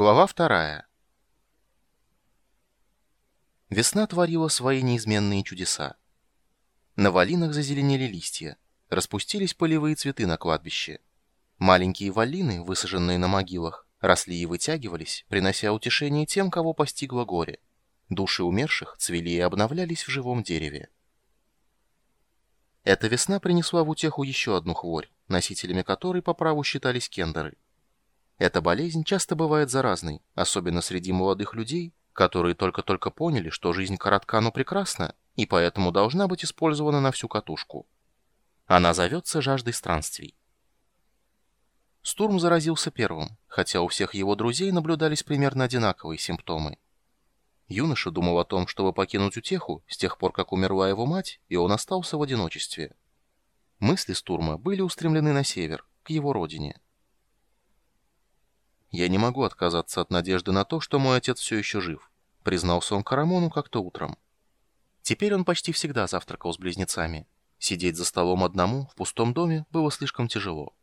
Глава вторая. Весна творила свои неизменные чудеса. На валинах зазеленели листья, распустились полевые цветы на кладбище. Маленькие валины, высаженные на могилах, росли и вытягивались, принося утешение тем, кого постигло горе. Души умерших цвели и обновлялись в живом дереве. Эта весна принесла в утеху еще одну хворь, носителями которой по праву считались кендеры – эта болезнь часто бывает заразной, особенно среди молодых людей, которые только-только поняли, что жизнь коротка, но прекрасна, и поэтому должна быть использована на всю катушку. Она зовется жаждой странствий. Стурм заразился первым, хотя у всех его друзей наблюдались примерно одинаковые симптомы. Юноша думал о том, чтобы покинуть утеху с тех пор, как умерла его мать, и он остался в одиночестве. Мысли Стурма были устремлены на север, к его родине. «Я не могу отказаться от надежды на то, что мой отец все еще жив», признался он Карамону как-то утром. Теперь он почти всегда завтракал с близнецами. Сидеть за столом одному в пустом доме было слишком тяжело.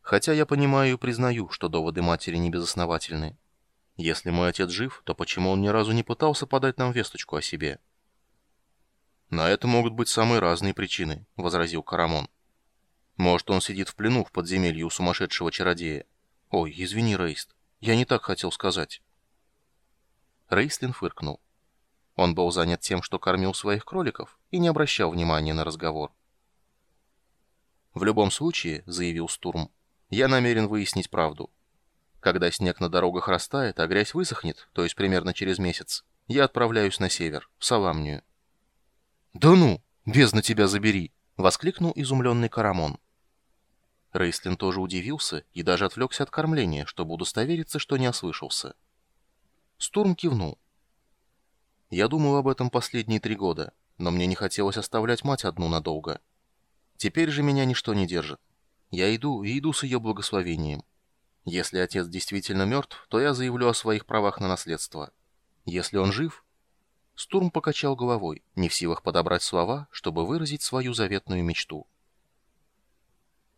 Хотя я понимаю и признаю, что доводы матери не безосновательны. Если мой отец жив, то почему он ни разу не пытался подать нам весточку о себе? «На это могут быть самые разные причины», — возразил Карамон. «Может, он сидит в плену в подземелье у сумасшедшего чародея. «Ой, извини, Рейст, я не так хотел сказать». Рейстлин фыркнул. Он был занят тем, что кормил своих кроликов, и не обращал внимания на разговор. «В любом случае», — заявил Стурм, — «я намерен выяснить правду. Когда снег на дорогах растает, а грязь высохнет, то есть примерно через месяц, я отправляюсь на север, в Саламнию». «Да ну! Бездна тебя забери!» — воскликнул изумленный Карамон. Рейслин тоже удивился и даже отвлекся от кормления, чтобы удостовериться, что не ослышался. Стурм кивнул. «Я думал об этом последние три года, но мне не хотелось оставлять мать одну надолго. Теперь же меня ничто не держит. Я иду и иду с ее благословением. Если отец действительно мертв, то я заявлю о своих правах на наследство. Если он жив...» Стурм покачал головой, не в силах подобрать слова, чтобы выразить свою заветную мечту.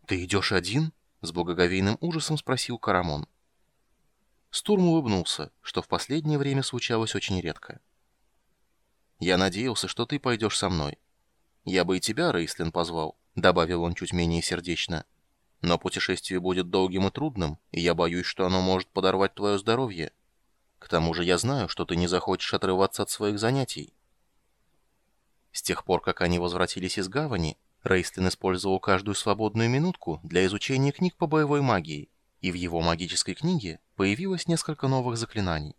«Ты идешь один?» — с благоговейным ужасом спросил Карамон. Стурм улыбнулся, что в последнее время случалось очень редко. «Я надеялся, что ты пойдешь со мной. Я бы и тебя, Рейслин, позвал», — добавил он чуть менее сердечно. «Но путешествие будет долгим и трудным, и я боюсь, что оно может подорвать твое здоровье. К тому же я знаю, что ты не захочешь отрываться от своих занятий». С тех пор, как они возвратились из гавани, Рейстлин использовал каждую свободную минутку для изучения книг по боевой магии, и в его магической книге появилось несколько новых заклинаний.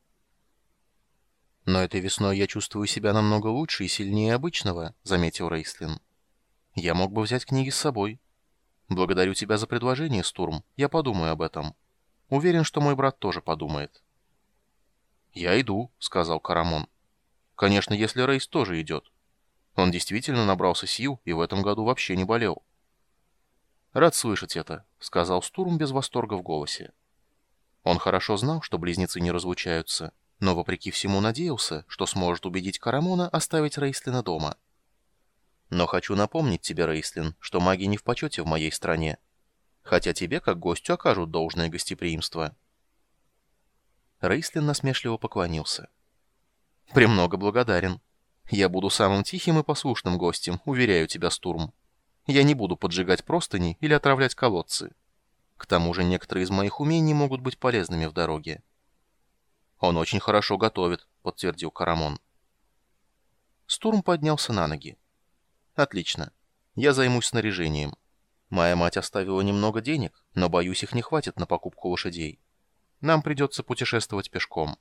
«Но этой весной я чувствую себя намного лучше и сильнее обычного», — заметил Рейстлин. «Я мог бы взять книги с собой. Благодарю тебя за предложение, Стурм, я подумаю об этом. Уверен, что мой брат тоже подумает». «Я иду», — сказал Карамон. «Конечно, если Рейс тоже идет». Он действительно набрался сил и в этом году вообще не болел. «Рад слышать это», — сказал Стурм без восторга в голосе. Он хорошо знал, что близнецы не разлучаются, но вопреки всему надеялся, что сможет убедить Карамона оставить Рейслина дома. «Но хочу напомнить тебе, Рейслин, что маги не в почете в моей стране, хотя тебе, как гостю, окажут должное гостеприимство». Рейслин насмешливо поклонился. «Премного благодарен». Я буду самым тихим и послушным гостем, уверяю тебя, Стурм. Я не буду поджигать простыни или отравлять колодцы. К тому же некоторые из моих умений могут быть полезными в дороге. Он очень хорошо готовит, подтвердил Карамон. Стурм поднялся на ноги. Отлично. Я займусь снаряжением. Моя мать оставила немного денег, но, боюсь, их не хватит на покупку лошадей. Нам придется путешествовать пешком.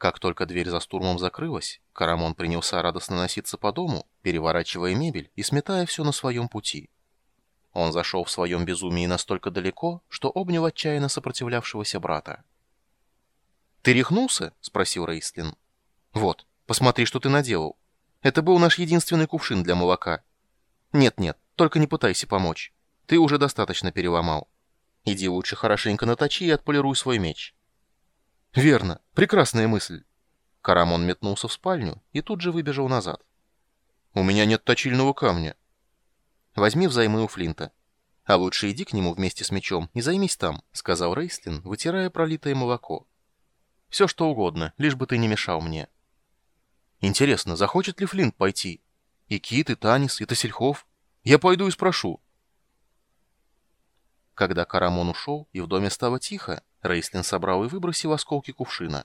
Как только дверь за стурмом закрылась, Карамон принялся радостно носиться по дому, переворачивая мебель и сметая все на своем пути. Он зашел в своем безумии настолько далеко, что обнял отчаянно сопротивлявшегося брата. «Ты рехнулся?» — спросил Рейслин. «Вот, посмотри, что ты наделал. Это был наш единственный кувшин для молока. Нет-нет, только не пытайся помочь. Ты уже достаточно переломал. Иди лучше хорошенько наточи и отполируй свой меч». «Верно. Прекрасная мысль». Карамон метнулся в спальню и тут же выбежал назад. «У меня нет точильного камня». «Возьми взаймы у Флинта. «А лучше иди к нему вместе с мечом и займись там», — сказал Рейслин, вытирая пролитое молоко. «Все что угодно, лишь бы ты не мешал мне». «Интересно, захочет ли Флинт пойти? И Кит, и Танис, и Тасельхов? Я пойду и спрошу». Когда Карамон ушел, и в доме стало тихо, Рейслин собрал и выбросил осколки кувшина.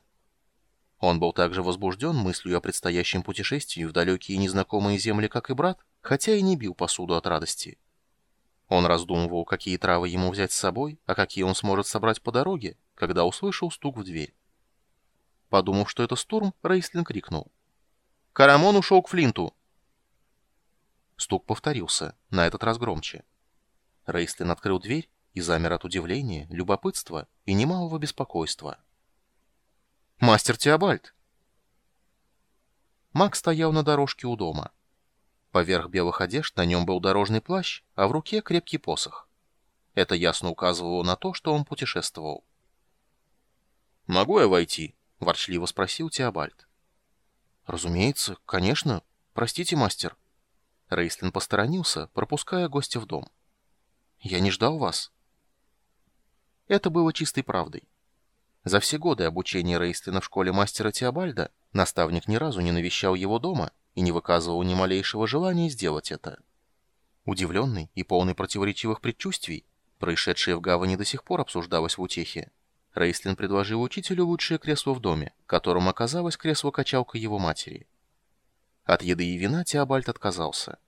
Он был также возбужден мыслью о предстоящем путешествии в далекие незнакомые земли, как и брат, хотя и не бил посуду от радости. Он раздумывал, какие травы ему взять с собой, а какие он сможет собрать по дороге, когда услышал стук в дверь. Подумав, что это Стурм, Рейслин крикнул. «Карамон ушел к Флинту!» Стук повторился, на этот раз громче. Рейслин открыл дверь и замер от удивления, любопытства и немалого беспокойства. «Мастер Теобальд!» Маг стоял на дорожке у дома. Поверх белых одежд на нем был дорожный плащ, а в руке крепкий посох. Это ясно указывало на то, что он путешествовал. «Могу я войти?» — ворчливо спросил Теобальд. «Разумеется, конечно. Простите, мастер». Рейслин посторонился, пропуская гостя в дом. «Я не ждал вас». Это было чистой правдой. За все годы обучения Рейстлина в школе мастера Теобальда наставник ни разу не навещал его дома и не выказывал ни малейшего желания сделать это. Удивленный и полный противоречивых предчувствий, происшедшее в гавани до сих пор обсуждалось в утехе, Рейстлин предложил учителю лучшее кресло в доме, которым оказалось кресло-качалка его матери. От еды и вина Теобальд отказался.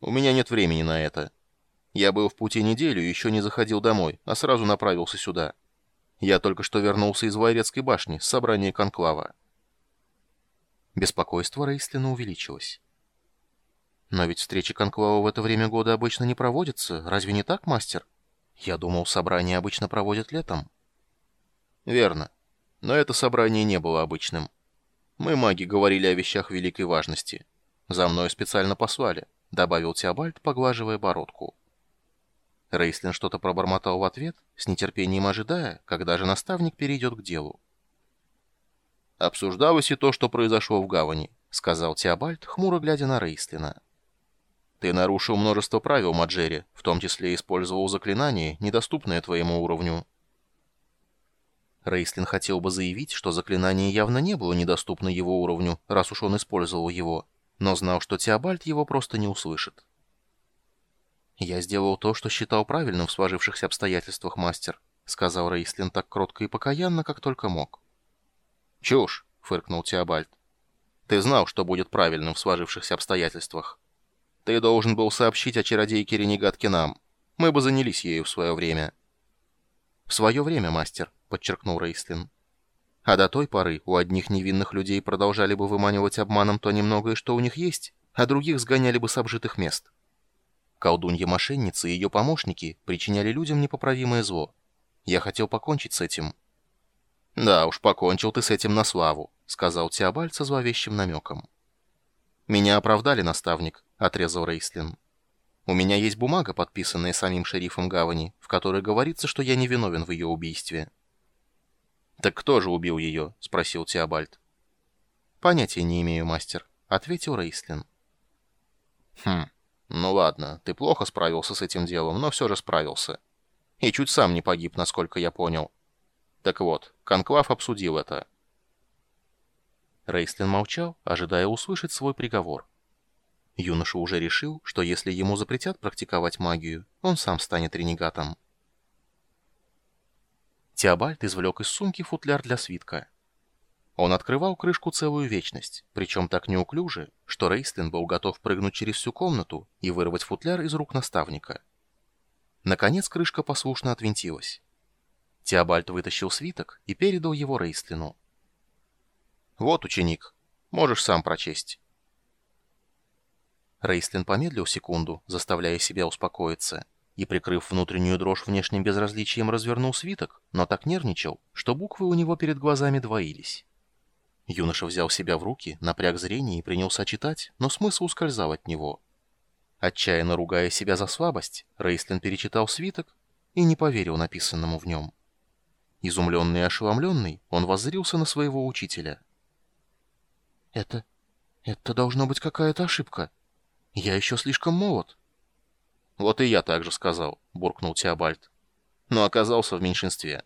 «У меня нет времени на это. Я был в пути неделю еще не заходил домой, а сразу направился сюда». Я только что вернулся из Вайрецкой башни с собрания конклава. Беспокойство Рейстлина увеличилось. Но ведь встречи конклава в это время года обычно не проводятся, разве не так, мастер? Я думал, собрания обычно проводят летом. Верно. Но это собрание не было обычным. Мы, маги, говорили о вещах великой важности. За мной специально послали, добавил Теобальд, поглаживая бородку. Рейслин что-то пробормотал в ответ, с нетерпением ожидая, когда же наставник перейдет к делу. «Обсуждалось и то, что произошло в гавани», — сказал Теобальд, хмуро глядя на Рейслина. «Ты нарушил множество правил, Маджери, в том числе использовал заклинание, недоступное твоему уровню». Рейслин хотел бы заявить, что заклинание явно не было недоступно его уровню, раз уж он использовал его, но знал, что Теобальд его просто не услышит. «Я сделал то, что считал правильным в сложившихся обстоятельствах, мастер», — сказал Рейслин так кротко и покаянно, как только мог. «Чушь!» — фыркнул Теобальд. «Ты знал, что будет правильным в сложившихся обстоятельствах. Ты должен был сообщить о чародейке Ренегатке нам. Мы бы занялись ею в свое время». «В свое время, мастер», — подчеркнул Рейслин. «А до той поры у одних невинных людей продолжали бы выманивать обманом то немногое, что у них есть, а других сгоняли бы с обжитых мест». Колдунья-мошенница и ее помощники причиняли людям непоправимое зло. Я хотел покончить с этим. «Да уж, покончил ты с этим на славу», — сказал Теобальд со зловещим намеком. «Меня оправдали, наставник», — отрезал Рейслин. «У меня есть бумага, подписанная самим шерифом Гавани, в которой говорится, что я не виновен в ее убийстве». «Так кто же убил ее?» — спросил Теобальд. «Понятия не имею, мастер», — ответил Рейслин. «Хм, «Ну ладно, ты плохо справился с этим делом, но все же справился. И чуть сам не погиб, насколько я понял. Так вот, Конклав обсудил это». Рейстлин молчал, ожидая услышать свой приговор. Юноша уже решил, что если ему запретят практиковать магию, он сам станет ренегатом. Теобальд извлек из сумки футляр для свитка. Он открывал крышку целую вечность, причем так неуклюже, что Рейстлин был готов прыгнуть через всю комнату и вырвать футляр из рук наставника. Наконец крышка послушно отвинтилась. Теобальд вытащил свиток и передал его Рейстлину. «Вот, ученик, можешь сам прочесть». Рейстлин помедлил секунду, заставляя себя успокоиться, и, прикрыв внутреннюю дрожь внешним безразличием, развернул свиток, но так нервничал, что буквы у него перед глазами двоились. Юноша взял себя в руки, напряг зрение и принялся читать, но смысл ускользал от него. Отчаянно ругая себя за слабость, Рейстлин перечитал свиток и не поверил написанному в нем. Изумленный и ошеломленный, он воззрился на своего учителя. «Это... это должно быть какая-то ошибка. Я еще слишком молод». «Вот и я так же сказал», — буркнул Теобальд. «Но оказался в меньшинстве».